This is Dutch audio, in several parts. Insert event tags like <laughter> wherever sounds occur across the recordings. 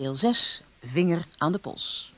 Deel 6, Vinger aan de pols.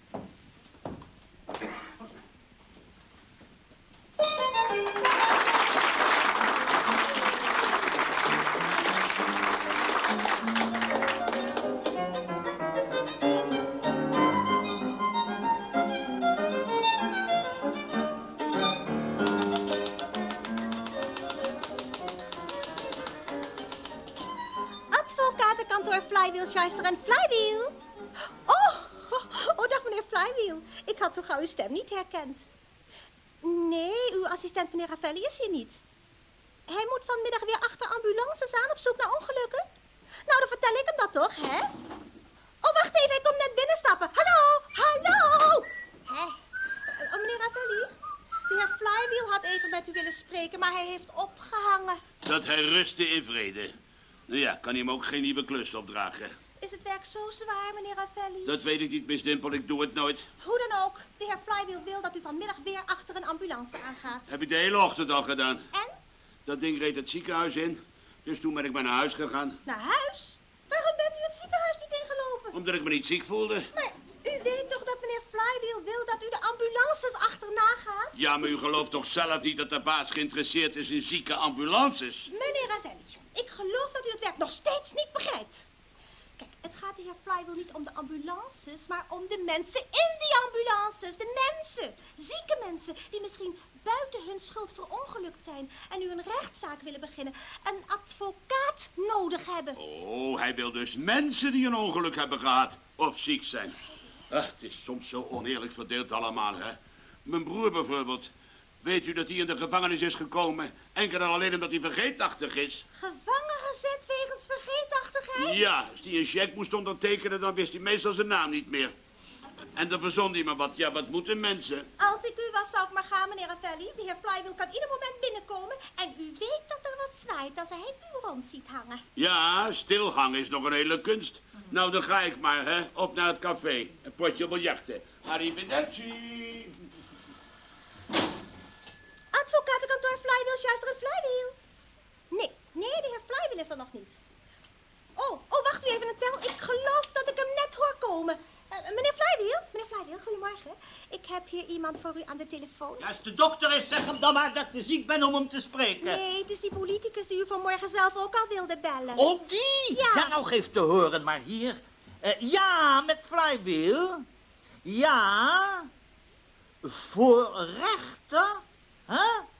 Maar hij heeft opgehangen. Dat hij rustte in vrede. Nou ja, kan hij hem ook geen nieuwe klus opdragen. Is het werk zo zwaar, meneer Ravelli? Dat weet ik niet, Miss Dimpel, ik doe het nooit. Hoe dan ook, de heer Flywheel wil dat u vanmiddag weer achter een ambulance aangaat. Heb ik de hele ochtend al gedaan. En? Dat ding reed het ziekenhuis in. Dus toen ben ik maar naar huis gegaan. Naar huis? Waarom bent u het ziekenhuis niet ingelopen? Omdat ik me niet ziek voelde. Maar u weet toch dat meneer Flywheel wil dat u de ambulances achterna gaat? Ja, maar u gelooft toch zelf niet dat de baas geïnteresseerd is in zieke ambulances? Meneer Ravelli, ik geloof dat u het werk nog steeds niet begrijpt. Kijk, het gaat de heer Flywheel niet om de ambulances, maar om de mensen in die ambulances. De mensen, zieke mensen, die misschien buiten hun schuld verongelukt zijn en nu een rechtszaak willen beginnen. Een advocaat nodig hebben. Oh, hij wil dus mensen die een ongeluk hebben gehad of ziek zijn. Het is soms zo oneerlijk verdeeld allemaal, hè. Mijn broer bijvoorbeeld. Weet u dat hij in de gevangenis is gekomen? Enkel en alleen omdat hij vergeetachtig is. Gevangen gezet wegens vergeetachtigheid? Ja, als hij een cheque moest ondertekenen, dan wist hij meestal zijn naam niet meer. En dan verzon hij maar wat. Ja, wat moeten mensen? Als ik u was, zou ik maar gaan, meneer Ravelli. De heer Flywheel kan ieder moment binnenkomen. En u weet dat er wat zwaait als hij u rond ziet hangen. Ja, stilhangen is nog een hele kunst. Nou, dan ga ik maar, hè. Op naar het café. Een potje biljarten. Arrivederci. Advocatenkantoor Flywheel, Schuister en Flywheel. Nee, nee, de heer Flywheel is er nog niet. Oh, oh, wacht u even een tel. Ik geloof dat ik hem net hoor komen. Eh, meneer Flywheel, meneer Flywheel, goedemorgen. Ik heb hier iemand voor u aan de telefoon. Ja, als de dokter is, zeg hem dan maar dat ik ziek ben om hem te spreken. Nee, het is die politicus die u vanmorgen zelf ook al wilde bellen. Oh, die? Ja. nou geef te horen maar hier. Eh, ja, met Flywheel. Ja. Voor rechter. Huh?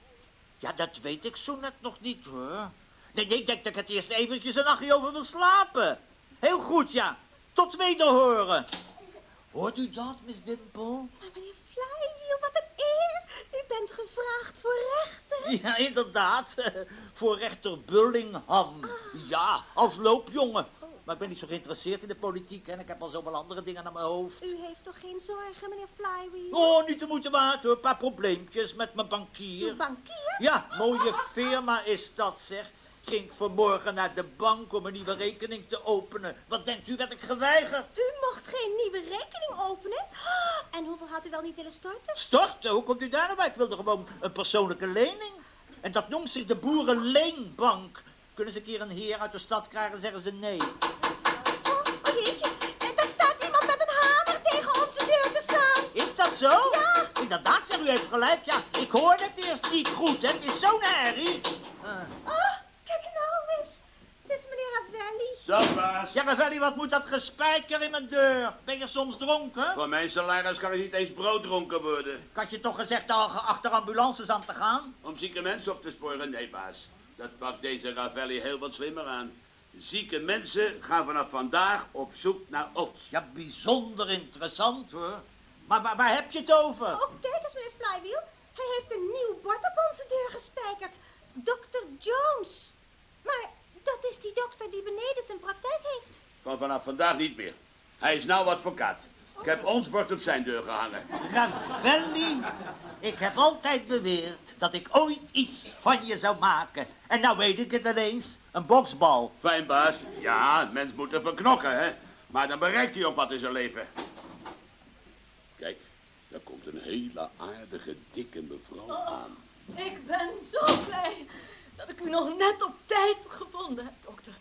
Ja, dat weet ik zo net nog niet, hoor. Nee, nee, ik denk dat ik het eerst eventjes een nachtje over wil slapen. Heel goed, ja. Tot wederhoren. Hoort u dat, Miss Dimple? Maar meneer Flywheel, wat een eer. U bent gevraagd voor rechter. Ja, inderdaad. <laughs> Voor rechter Bullingham. Ja, als loopjongen. Maar ik ben niet zo geïnteresseerd in de politiek en ik heb al zoveel andere dingen aan mijn hoofd. U heeft toch geen zorgen, meneer Flywheel? Oh, niet te moeten hoor. Een paar probleempjes met mijn Uw bankier. bankier? Ja, mooie firma is dat, zeg. Ging vanmorgen naar de bank om een nieuwe rekening te openen. Wat denkt u, werd ik geweigerd? U mocht geen nieuwe rekening openen? Ah, En hoeveel had u wel niet willen storten? Storten, hoe komt u daar nou bij? Ik wilde gewoon een persoonlijke lening. En dat noemt zich de Boerenleenbank. Kunnen ze een keer een heer uit de stad krijgen, zeggen ze nee. Oh, oh jeetje, Eh, daar staat iemand met een hamer tegen onze deur te slaan. Is dat zo? Ja. Inderdaad, zeg u heeft gelijk. Ja, ik hoorde het eerst niet goed, hè. Het is zo'n herrie. Eh, Oh, kijk nou eens. Het is meneer Ravelli. Dag, baas. Ja, Ravelli, wat moet dat gespijker in mijn deur? Ben je soms dronken? Van mijn salaris kan ik niet eens brooddronken worden. Ik had je toch gezegd al achter ambulances aan te gaan? Om zieke mensen op te sporen? Nee, baas. Dat pakt deze Ravelli heel wat slimmer aan. Zieke mensen gaan vanaf vandaag op zoek naar ons. Ja, bijzonder interessant, hoor. Maar waar, waar heb je het over? Oh, kijk eens, meneer Flywheel. Hij heeft een nieuw bord op onze deur gespijkerd. Dr. Jones. Maar dat is die dokter die beneden zijn praktijk heeft. Van vanaf vandaag niet meer. Hij is nou advocaat. Ik heb ons bord op zijn deur gehangen. Ravelli, ik heb altijd beweerd dat ik ooit iets van je zou maken. En nou weet ik het ineens, een boksbal. Fijn, baas. Ja, een mens moet ervoor knokken, hè. Maar dan bereikt hij op wat in zijn leven. Kijk, daar komt een hele aardige, dikke mevrouw aan. Ik ben zo blij dat ik u nog net op tijd gevonden heb, dokter.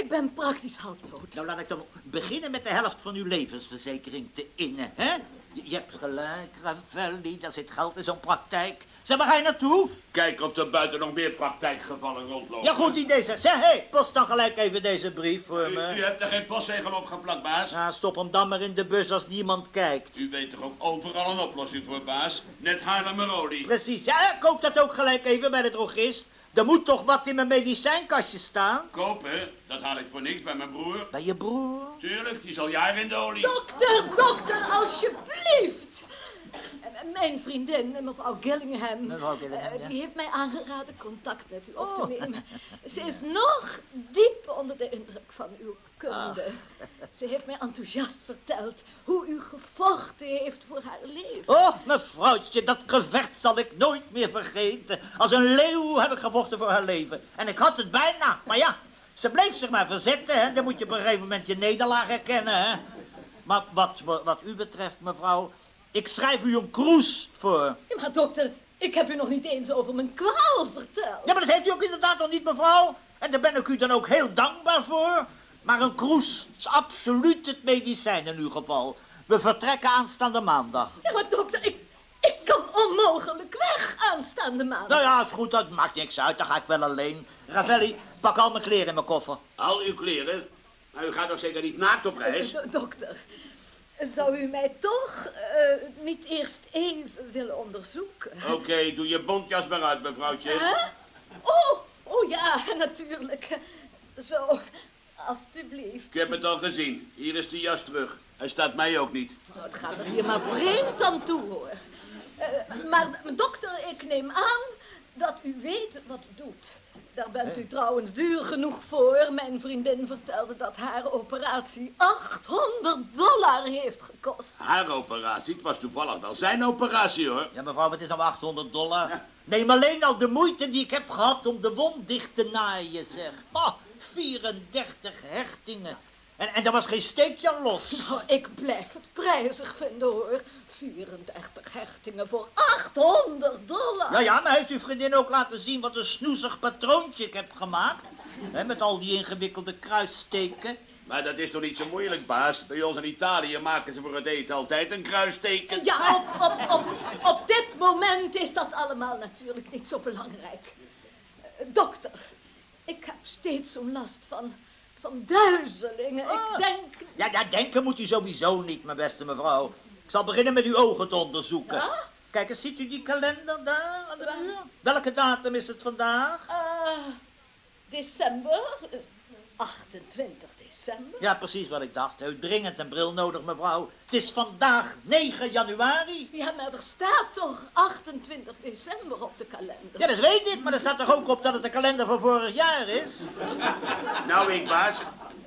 Ik ben praktisch halfdood. Nou, laat ik dan beginnen met de helft van uw levensverzekering te innen, hè? Je, je hebt gelijk, Ravelli, daar zit geld in zo'n praktijk. Zeg, waar ga je naartoe? Kijk of er buiten nog meer praktijkgevallen rondlopen. Ja, goed idee, zeg. Zeg, hé, hey, post dan gelijk even deze brief voor U, u me. hebt er geen postzegel op geplakt, baas? Ja, stop hem dan maar in de bus als niemand kijkt. U weet toch ook overal een oplossing voor, baas? Net Haarlemmerolie. Precies, ja, koop dat ook gelijk even bij de drogist. Er moet toch wat in mijn medicijnkastje staan? Kopen, dat haal ik voor niks bij mijn broer. Bij je broer? Tuurlijk, die is al jaren in de olie. Dokter, dokter, alsjeblieft. Eh, Mijn vriendin, mevrouw Gillingham, Mevrouw Gillingham, eh, ja. die heeft mij aangeraden contact met u op Oh. te nemen. <laughs> Ze is nog diep onder de indruk van uw kunde. <laughs> Ze heeft mij enthousiast verteld hoe u gevochten heeft voor haar leven. Oh, mevrouwtje, dat gevecht zal ik nooit meer vergeten. Als een leeuw heb ik gevochten voor haar leven. En ik had het bijna, maar ja, ze bleef zich maar verzetten, hè. Dan moet je op een gegeven moment je nederlaag herkennen, hè. Maar wat, wat u betreft, mevrouw, ik schrijf u een kroes voor. Ja, maar dokter, ik heb u nog niet eens over mijn kwaal verteld. Ja, maar dat heeft u ook inderdaad nog niet, mevrouw. En daar ben ik u dan ook heel dankbaar voor. Maar een kroes is absoluut het medicijn in uw geval. We vertrekken aanstaande maandag. Ja, maar dokter, ik, ik kan onmogelijk weg aanstaande maand. Nou ja, is goed, dat maakt niks uit. Dan ga ik wel alleen. Ravelli, pak al mijn kleren in mijn koffer. Al uw kleren? Maar u gaat toch zeker niet naakt op reis? Do- dokter, zou u mij toch eh, niet eerst even willen onderzoeken? Oké, doe je bontjas maar uit, mevrouwtje. Hè? Oh, oh ja, natuurlijk. Zo, alstublieft. Ik heb het al gezien. Hier is de jas terug. Hij staat mij ook niet. Nou, het gaat er hier maar vreemd aan toe, hoor. Eh, maar dokter, ik neem aan dat u weet wat u doet. Daar bent u trouwens duur genoeg voor. Mijn vriendin vertelde dat haar operatie 800 dollar heeft gekost. Haar operatie, het was toevallig wel zijn operatie hoor. Ja, mevrouw, het is nou 800 dollar. Neem alleen al de moeite die ik heb gehad om de wond dicht te naaien, zeg. Oh, 34 hechtingen. En, en er was geen steekje los. Nou, ik blijf het prijzig vinden, hoor. 34 hechtingen voor 800 dollar. Ja, ja, maar heeft uw vriendin ook laten zien wat een snoezig patroontje ik heb gemaakt? Hè, met al die ingewikkelde kruissteken. Maar dat is toch niet zo moeilijk, baas? Bij ons in Italië maken ze voor het eten altijd een kruisteken. Ja, op, op, op, op dit moment is dat allemaal natuurlijk niet zo belangrijk. Dokter, ik heb steeds zo'n last van, van duizelingen. Ah. Ik denk... Ja, ja, denken moet u sowieso niet, mijn beste mevrouw. Ik zal beginnen met uw ogen te onderzoeken. Ja? Kijk eens, ziet u die kalender daar aan de Waar? muur? Welke datum is het vandaag? eh, december, eh, 28 december. Ja, precies wat ik dacht. U dringend een bril nodig, mevrouw. Het is vandaag 9 januari. Ja, maar er staat toch 28 december op de kalender. Ja, dat weet ik, maar er staat toch ook op dat het de kalender van vorig jaar is? <laughs> Nou, ik, baas.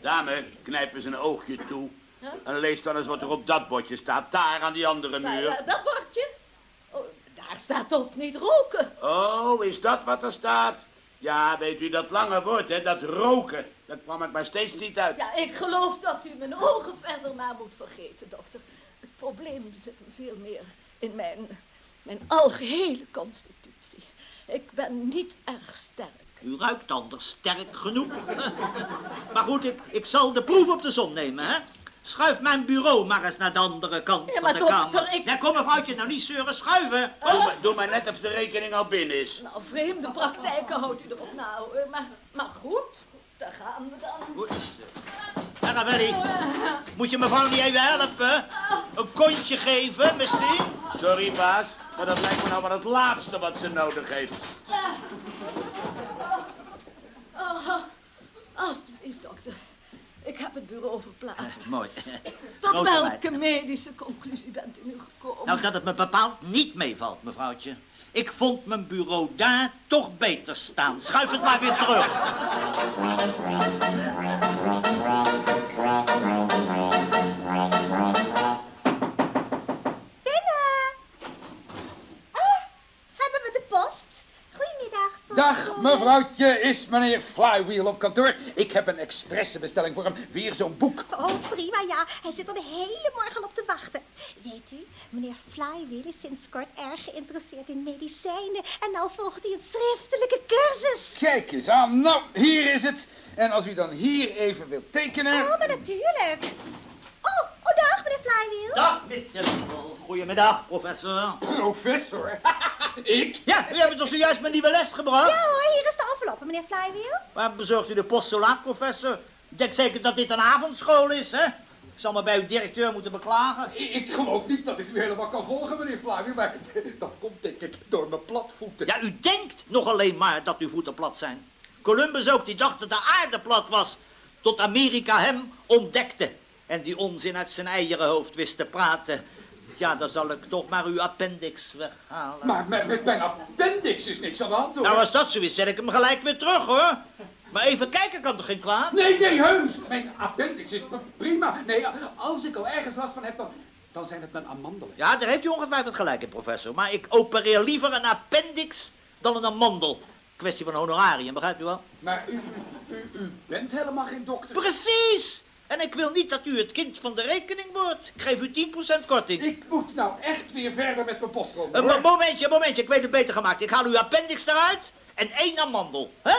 Dame, knijp eens een oogje toe. Huh? En lees dan eens wat er op dat bordje staat. Daar aan die andere Maar, muur. eh, dat bordje, oh, daar staat op niet roken. Oh, is dat wat er staat? Ja, weet u, dat lange woord, hè, dat roken. Dat kwam ik maar steeds niet uit. Ja, ik geloof dat u mijn ogen verder maar moet vergeten, dokter. Het probleem zit veel meer in mijn, mijn algehele constitutie. Ik ben niet erg sterk. U ruikt anders sterk genoeg. <laughs> maar goed, ik, ik zal de proef op de som nemen, hè? Schuif mijn bureau maar eens naar de andere kant Ja, maar van de dokter, kamer. ik- Ja, kom mevrouwtje, nou niet zeuren, schuiven. Doe, maar, doe maar net of de rekening al binnen is. Nou, vreemde praktijken houdt u erop na, hoor. Maar, maar goed, daar gaan we dan. Goed. Aravelli, moet je mevrouw niet even helpen? Een kontje geven, misschien? Sorry, baas, maar dat lijkt me nou wel het laatste wat ze nodig heeft. Oh, alsjeblieft, dokter. Ik heb het bureau verplaatst. Mooi. Tot grote welke medische conclusie bent u nu gekomen? Nou, dat het me bepaald niet meevalt, mevrouwtje. Ik vond mijn bureau daar toch beter staan. Schuif het maar weer terug. Binnen! Ah, hebben we de post? Goedemiddag. Dag. Mevrouwtje, is meneer Flywheel op kantoor? Ik heb een expressenbestelling voor hem. Weer zo'n boek. Oh, prima, ja. Hij zit er de hele morgen op te wachten. Weet u, meneer Flywheel is sinds kort erg geïnteresseerd in medicijnen. En nou volgt hij een schriftelijke cursus. Kijk eens aan. Nou, hier is het. En als u dan hier even wilt tekenen... Oh, maar natuurlijk. Oh, oh, dag, meneer Flywheel. Dag, Mr. Goedemiddag, professor. Professor. <laughs> ik? Ja, u hebt toch zojuist mijn nieuwe les gebracht? Ja hoor, hier is de envelop, meneer Flywheel. Waar bezorgt u de postulaat, professor? Ik denk zeker dat dit een avondschool is, hè? Ik zal me bij uw directeur moeten beklagen. Ik, ik geloof niet dat ik u helemaal kan volgen, meneer Flywheel. Maar <laughs> dat komt denk ik door mijn platvoeten. Ja, u denkt nog alleen maar dat uw voeten plat zijn. Columbus ook, die dacht dat de aarde plat was. Tot Amerika hem ontdekte. En die onzin uit zijn eierenhoofd wist te praten. Ja, dan zal ik toch maar uw appendix weghalen. Maar met, met mijn appendix is niks aan de hand, hoor. Nou, als dat zo is, zet ik hem gelijk weer terug, hoor. Maar even kijken kan toch geen kwaad? Nee, nee, heus. Mijn appendix is prima. Nee, als ik al ergens last van heb, dan, dan zijn het mijn amandelen. Ja, daar heeft u ongetwijfeld gelijk in, professor. Maar ik opereer liever een appendix dan een amandel. Kwestie van honorarium, begrijpt u wel? Maar u, u, u bent helemaal geen dokter. Precies! En ik wil niet dat u het kind van de rekening wordt. Ik geef u 10% korting. Ik moet nou echt weer verder met mijn postroom. Een mo- momentje, een momentje. Ik weet het beter gemaakt. Ik haal uw appendix eruit en één amandel. hè?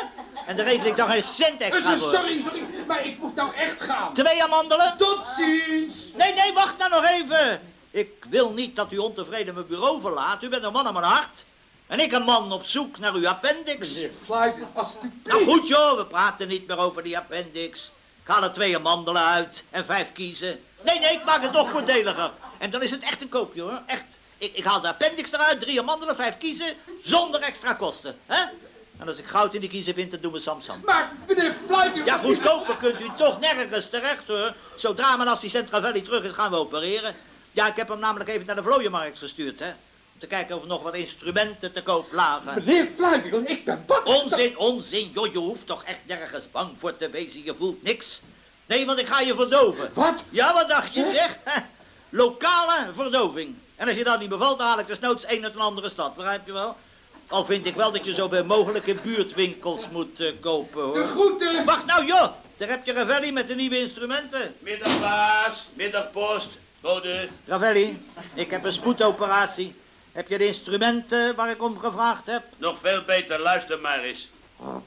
En reken ik dan geen cent extra voor. Sorry, sorry, maar ik moet nou echt gaan. Twee amandelen? Tot ziens. Nee, nee, wacht nou nog even. Ik wil niet dat u ontevreden mijn bureau verlaat. U bent een man aan mijn hart. En ik een man op zoek naar uw appendix. Meneer Flywheel, alsjeblieft. Nou goed joh, we praten niet meer over die appendix. Ik haal er twee amandelen uit en vijf kiezen. Nee, nee, ik maak het nog voordeliger. En dan is het echt een koopje hoor, echt. Ik, ik haal de appendix eruit, drie amandelen, vijf kiezen, zonder extra kosten. hè? En als ik goud in die kiezen vind, dan doen we Samsam. Maar meneer Flywheel... Ja, goedkoper kunt u toch nergens terecht hoor. Zodra mijn assistent Ravelli terug is, gaan we opereren. Ja, ik heb hem namelijk even naar de vlooienmarkt gestuurd, hè. Te kijken of er nog wat instrumenten te koop lagen. Meneer Flywheel, ik ben bang. Onzin, onzin, joh, je hoeft toch echt nergens bang voor te wezen, je voelt niks. Nee, want ik ga je verdoven. Wat? Ja, wat dacht je, zeg? Lokale verdoving. En als je dat niet bevalt, dan haal ik desnoods een uit een andere stad, begrijp je wel? Al vind ik wel dat je zo bij mogelijke buurtwinkels moet eh, kopen, hoor. De groeten. Wacht nou, joh! Daar heb je Ravelli met de nieuwe instrumenten. Middagbaas, middagpost, bode. Ravelli, ik heb een spoedoperatie. Heb je de instrumenten waar ik om gevraagd heb? Nog veel beter, luister maar eens. Ja,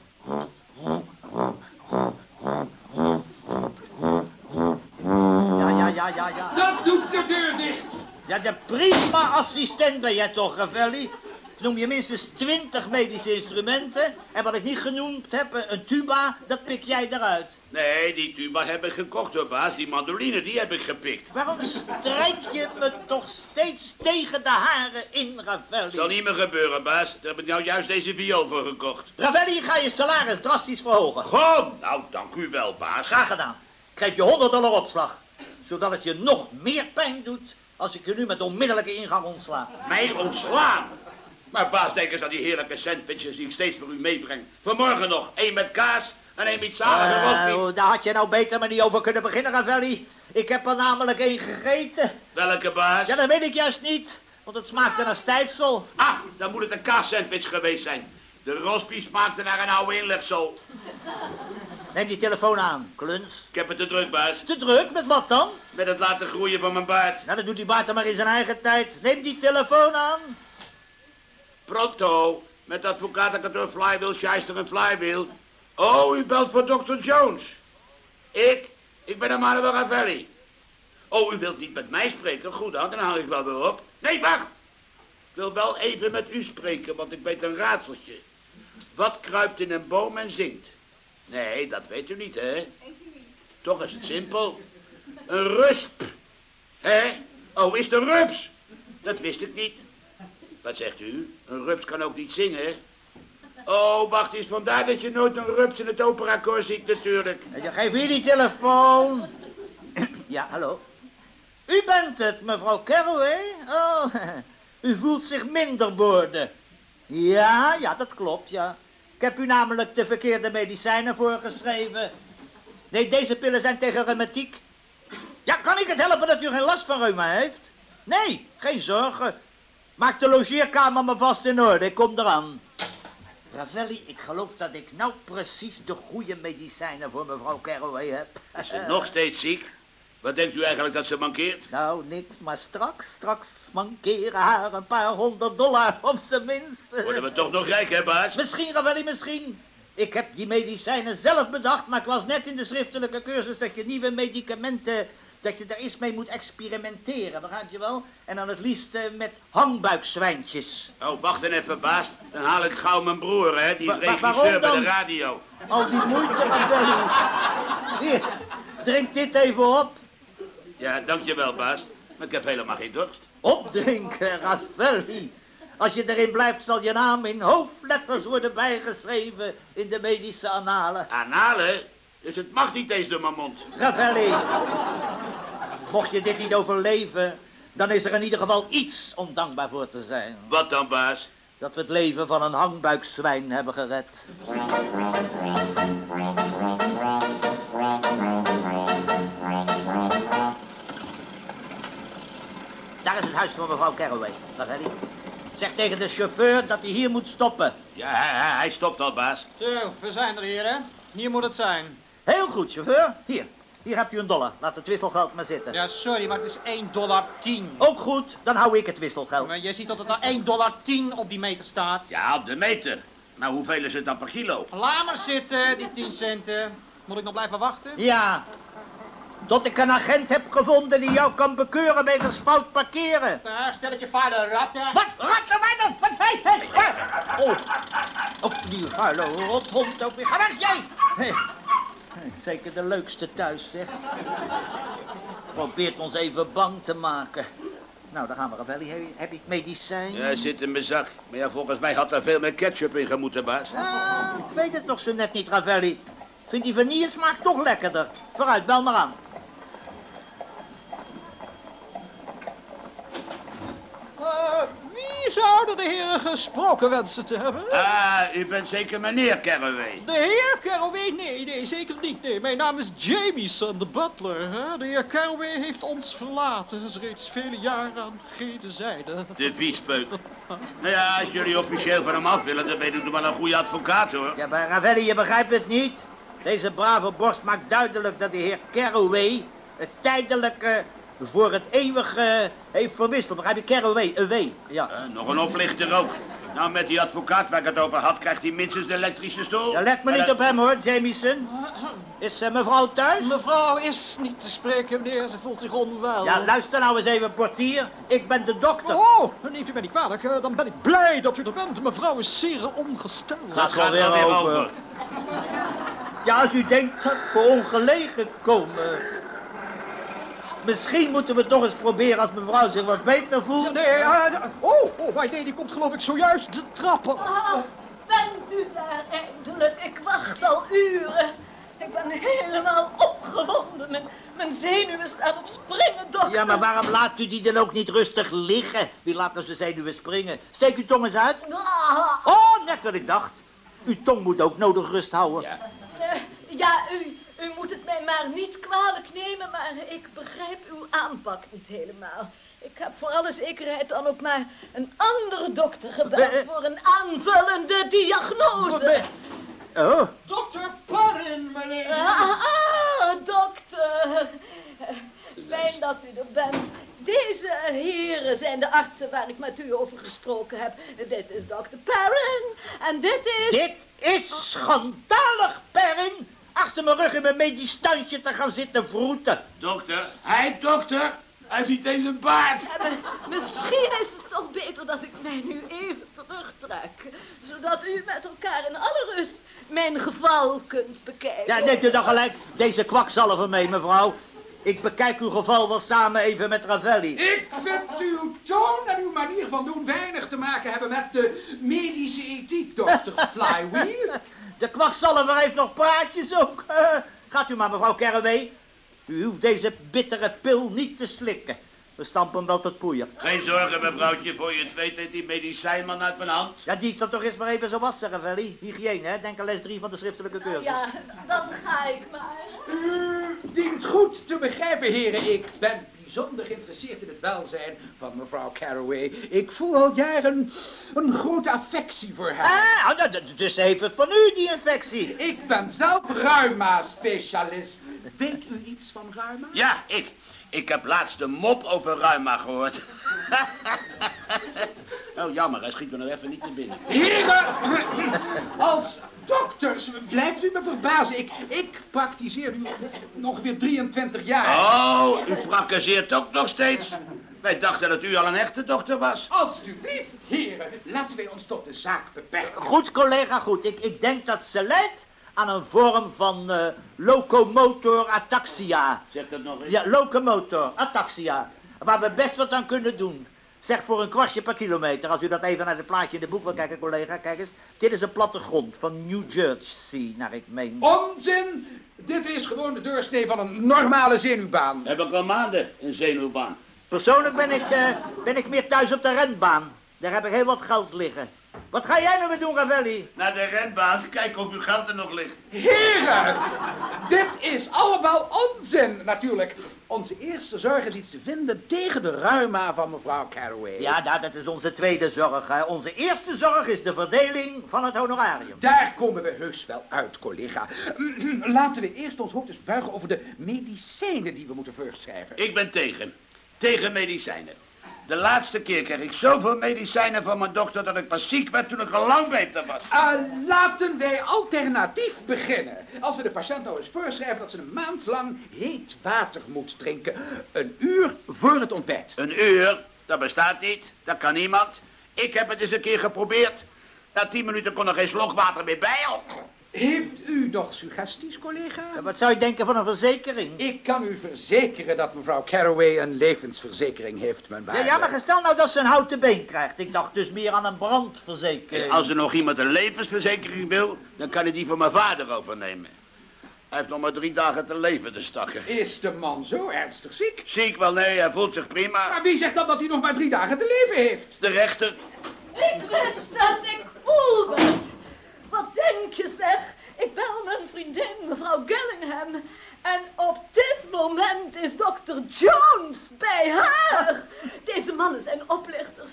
ja, ja, ja, ja. Dat doet de deur dicht. Ja, de prima assistent ben jij toch, Ravelli? Noem je minstens twintig medische instrumenten. En wat ik niet genoemd heb, een tuba, dat pik jij eruit. Nee, die tuba heb ik gekocht hoor, baas. Die mandoline, die heb ik gepikt. Waarom strijk je me toch steeds tegen de haren in, Ravelli? Zal niet meer gebeuren, baas. Daar heb ik nou juist deze viool voor gekocht. Ravelli, ga je salaris drastisch verhogen. Goh, nou, dank u wel, baas. Graag gedaan. Ik geef je 100 dollar opslag. Zodat het je nog meer pijn doet als ik je nu met onmiddellijke ingang ontsla. Mij ontslaan. Maar baas, denk eens aan die heerlijke sandwiches die ik steeds voor u meebreng. Vanmorgen nog, één met kaas en één met zalige Eh, rosbief. daar had je nou beter maar niet over kunnen beginnen, Ravelli. Ik heb er namelijk één gegeten. Welke baas? Ja, dat weet ik juist niet. Want het smaakte naar stijfsel. Ah, dan moet het een kaassandwich geweest zijn. De rosbief smaakte naar een oude inlegsel. Neem die telefoon aan, kluns. Ik heb het te druk, baas. Te druk, met wat dan? Met het laten groeien van mijn baard. Nou, dan doet die Bart er maar in zijn eigen tijd. Neem die telefoon aan. Pronto, met advocatenkantoor Flywheel, Shyster en Flywheel. Oh, u belt voor Dr. Jones. Ik? Ik ben Emmanuel Ravelli. Oh, u wilt niet met mij spreken? Goed dan, dan hang ik wel weer op. Nee, wacht. Ik wil wel even met u spreken, want ik weet een raadseltje. Wat kruipt in een boom en zingt? Nee, dat weet u niet, hè? Toch is het simpel. Een rusp. Hè? Oh, is een rups? Dat wist ik niet. Wat zegt u? Een rups kan ook niet zingen. Oh, wacht eens, vandaar dat je nooit een rups in het operakoor ziet natuurlijk. En je geeft hier die telefoon. ja, hallo. U bent het, mevrouw Carraway? Oh, <laughs> u voelt zich minder worden. Ja, ja, dat klopt, ja. Ik heb u namelijk de verkeerde medicijnen voorgeschreven. Nee, deze pillen zijn tegen reumatiek. Ja, kan ik het helpen dat u geen last van reuma heeft? Nee, geen zorgen. Maak de logeerkamer maar vast in orde, ik kom eraan. Ravelli, ik geloof dat ik nou precies de goede medicijnen voor mevrouw Carroway heb. Is ze nog steeds ziek? Wat denkt u eigenlijk dat ze mankeert? Nou, niks, maar straks, straks mankeren haar een paar honderd dollar op zijn minst. Worden we toch nog rijk, hè, baas? Misschien, Ravelli, misschien. Ik heb die medicijnen zelf bedacht, maar ik las net in de schriftelijke cursus dat je nieuwe medicamenten, dat je daar eens mee moet experimenteren, begrijp je wel? En dan het liefst met hangbuikzwijntjes. Oh, wacht even, baas. Dan haal ik gauw mijn broer, hè. Die is Wa- regisseur bij de radio. Al die moeite, Ravelli. Hier, drink dit even op. Ja, dankjewel, baas. Maar ik heb helemaal geen dorst. Opdrinken, Ravelli. Als je erin blijft, zal je naam in hoofdletters worden bijgeschreven in de medische annalen. Analen? Dus het mag niet eens door mijn mond. Ravelli, mocht je dit niet overleven, dan is er in ieder geval iets om dankbaar voor te zijn. Wat dan, baas? Dat we het leven van een hangbuikzwijn hebben gered. Daar is het huis van mevrouw Carroway, Ravelli. Zeg tegen de chauffeur dat hij hier moet stoppen. Ja, hij, hij, hij stopt al, baas. Zo, we zijn er hier, hè? Hier moet het zijn. Heel goed, chauffeur. Hier, hier hebt u een dollar. Laat het wisselgeld maar zitten. Ja, sorry, maar het is 1 dollar 10. Ook goed, dan hou ik het wisselgeld. Maar je ziet dat het er 1 dollar 10 op die meter staat. Ja, op de meter. Maar hoeveel is het dan per kilo? Laat maar zitten, die 10 centen. Moet ik nog blijven wachten? Ja, tot ik een agent heb gevonden die jou kan bekeuren wegens fout parkeren. Daar, stel het je vader ratten. Wat? Ratten mij dan? Wat? Hé, hé. Oh, oh, die vuile rothond ook weer. Ga weg, jij! Zeker de leukste thuis, zeg. Probeert ons even bang te maken. Nou, daar gaan we, Ravelli. Heb, heb ik medicijn? Ja, zit in mijn zak. Maar ja, volgens mij had er veel meer ketchup in gemoeten, baas. Ah, ik weet het nog zo net niet, Ravelli. Vind die vanille smaak toch lekkerder. Vooruit, bel maar aan. Zou de heren gesproken wensen te hebben? Ah, u bent zeker meneer Carroway. De heer Carroway? Nee, nee, zeker niet. Nee, mijn naam is Jamieson, de butler. Hè? De heer Carroway heeft ons verlaten. Is reeds vele jaren aan gede zijde. De viespeuk. Nou ja, als jullie officieel van hem af willen, dan ben u wel een goede advocaat, hoor. Ja, maar Ravelli, je begrijpt het niet. Deze brave borst maakt duidelijk dat de heer Carroway het tijdelijke voor het eeuwige heeft verwisseld. Begrijp je? Carroway, een W. Ja. Eh, nog een oplichter ook. Nou, met die advocaat waar ik het over had, krijgt hij minstens de elektrische stoel. Ja, let me niet op hem hoor, Jamieson. Is eh, mevrouw thuis? Mevrouw is niet te spreken, meneer. Ze voelt zich onwel. Ja, luister nou eens even, portier. Ik ben de dokter. Oh, neemt u mij niet kwalijk. eh, Dan ben ik blij dat u er bent. Mevrouw is zeer ongesteld. Gaat weer er weer over. over. Ja, als u denkt dat we ongelegen komen. Misschien moeten we toch eens proberen als mevrouw zich wat beter voelt. Nee, d- oh, oh, my lady komt geloof ik zojuist de trappen. Ah, bent u daar eindelijk? Ik wacht al uren. Ik ben helemaal opgewonden. Mijn, mijn zenuwen staan op springen, dokter. Ja, maar waarom laat u die dan ook niet rustig liggen? Wie laat nou zijn zenuwen springen? Steek uw tong eens uit. Ah, Oh, net wat ik dacht. Uw tong moet ook nodig rust houden. Ja. ja, u, u moet het mij maar niet kwalijk nemen, maar ik begrijp uw aanpak niet helemaal. Ik heb voor alle zekerheid dan ook maar een andere dokter gebeld Eh, eh. voor een aanvullende diagnose. Oh, Dokter Parrin, meneer. Ah, ah, dokter. Eh, Fijn dat u er bent. Deze heren zijn de artsen waar ik met u over gesproken heb. Dit is dokter Perrin en dit is... dit is schandalig, Perrin. Achter mijn rug in mijn medisch tuintje te gaan zitten vroeten. Dokter, hij dokter, hij heeft niet eens een baard. Ja, Misschien is het toch beter dat ik mij nu even terugtrek. Zodat u met elkaar in alle rust mijn geval kunt bekijken. Ja, neemt u dan gelijk deze kwakzalver mee, mevrouw. Ik bekijk uw geval wel samen even met Ravelli. Ik vind uw toon en uw manier van doen weinig te maken hebben met de medische ethiek, dokter Flywheel. De kwakzalver heeft nog praatjes ook. <laughs> Gaat u maar, mevrouw Carroway. U hoeft deze bittere pil niet te slikken. We stampen hem wel tot poeier. Geen zorgen, mevrouwtje, voor je het weet heeft die medicijnman uit mijn hand. Ja, die ik dan toch eens maar even zo was, Ravelli. Hygiëne, hè? Denk aan les 3 van de schriftelijke cursus. Ja, dan ga ik maar. U dient goed te begrijpen, heren. Ik ben bijzonder geïnteresseerd in het welzijn van mevrouw Caraway. Ik voel al jaren een grote affectie voor haar. Ah, nou, d- dus heeft het van u, die infectie. Ik ben zelf reuma-specialist. Weet u iets van reuma? Ja, ik. Ik heb laatst de mop over Ruima gehoord. <laughs> oh, jammer, hij schiet me nog even niet naar binnen. Heren, als dokters blijft u me verbazen. Ik, ik praktiseer nu nog weer 23 jaar. Oh, u praktiseert ook nog steeds? Wij dachten dat u al een echte dokter was. Alsjeblieft, heren, laten wij ons tot de zaak beperken. Goed, collega, goed. Ik, ik denk dat ze leidt aan een vorm van eh, locomotor ataxia. Zeg dat nog eens. Ja, locomotor ataxia. Waar we best wat aan kunnen doen. Zeg voor een kwartje per kilometer. Als u dat even naar het plaatje in de boek wil kijken, collega. Kijk eens. Dit is een plattegrond van New Jersey, naar ik meen. Onzin! Dit is gewoon de doorsnee van een normale zenuwbaan. Heb ik al maanden een zenuwbaan. Persoonlijk ben ik, eh, ben ik meer thuis op de renbaan. Daar heb ik heel wat geld liggen. Wat ga jij nou weer doen, Ravelli? Naar de renbaan, kijken of uw geld er nog ligt. Heren, dit is allemaal onzin natuurlijk. Onze eerste zorg is iets te vinden tegen de ruima van mevrouw Caraway. Ja, nou, dat is onze tweede zorg. Hè. Onze eerste zorg is de verdeling van het honorarium. Daar komen we heus wel uit, collega. <clears throat> Laten we eerst ons hoofd eens buigen over de medicijnen die we moeten voorschrijven. Ik ben tegen. Tegen medicijnen. De laatste keer kreeg ik zoveel medicijnen van mijn dokter dat ik pas ziek werd toen ik al lang beter was. Ah, laten wij alternatief beginnen. Als we de patiënt nou eens voorschrijven dat ze een maand lang heet water moet drinken. Een uur voor het ontbijt. Een uur, dat bestaat niet. Dat kan niemand. Ik heb het eens een keer geprobeerd. Na tien minuten kon er geen slok water meer bij. Heeft u nog suggesties, collega? Wat zou je denken van een verzekering? Ik kan u verzekeren dat mevrouw Caraway een levensverzekering heeft, mijn Ja, waarde. ja, maar stel nou dat ze een houten been krijgt. Ik dacht dus meer aan een brandverzekering. Als er nog iemand een levensverzekering wil, dan kan hij die van mijn vader overnemen. Hij heeft nog maar drie dagen te leven, de stakker. Is de man zo ernstig ziek? Ziek wel, nee, hij voelt zich prima. Maar wie zegt dan dat hij nog maar drie dagen te leven heeft? De rechter, Ik wist dat ik voelde het. Wat denk je zeg? Ik bel mijn vriendin, mevrouw Gillingham. En op dit moment is dokter Jones bij haar. Deze mannen zijn oplichters,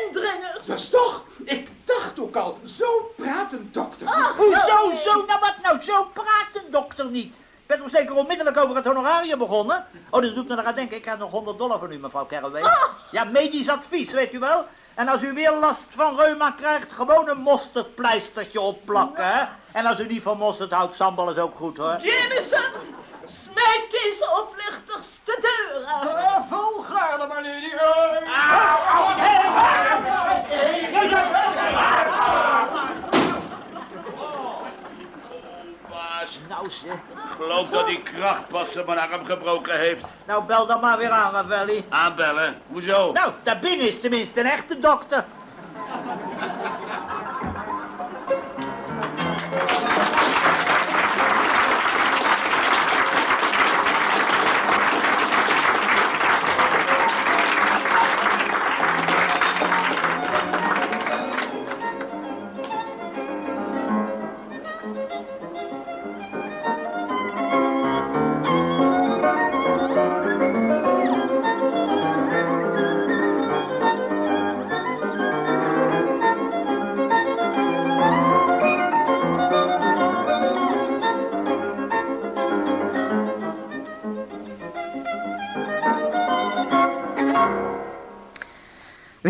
indringers. Dat is toch? Ik dacht ook al, zo praat een dokter. Ach, Hoezo, zo? Nou wat nou, zo praat een dokter niet. Ik ben toch zeker onmiddellijk over het honorarium begonnen? Oh, dat doet me eraan denken. Ik krijg nog 100 dollar van u, mevrouw Carraway. Ja, medisch advies, weet u wel. En als u weer last van reuma krijgt, gewoon een mosterdpleistertje opplakken, hè. En als u niet van mosterd houdt, sambal is ook goed, hoor. Jameson, smijt deze oplichters de deur uit. volgaarde, maar lady. baas. Nou zeg. Ik geloof dat die krachtpatser mijn arm gebroken heeft. Nou, bel dan maar weer aan, Ravelli. Aanbellen. Hoezo? Nou, daar binnen is tenminste een echte dokter.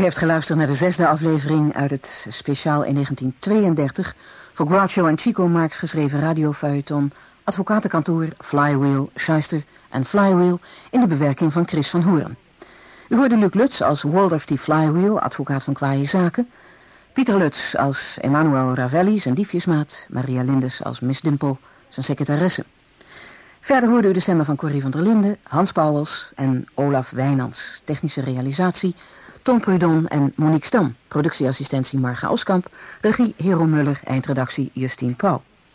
Heeft geluisterd naar de zesde aflevering uit het speciaal in 1932 voor Groucho en Chico Marx geschreven radiofeuilleton Advocatenkantoor, Flywheel, Schuister en Flywheel in de bewerking van Chris van Hoorn. U hoorde Luc Lutz als Waldorf T. Flywheel, advocaat van kwaaie zaken. Pieter Lutz als Emmanuel Ravelli, zijn diefjesmaat. Maria Lindes als Miss Dimple, zijn secretaresse. Verder hoorde u de stemmen van Corrie van der Linden, Hans Pauwels en Olaf Wijnands. Technische realisatie Tom Prudon en Monique Stam. Productieassistentie Marga Oskamp. Regie Hero Muller. Eindredactie Justine Pauw.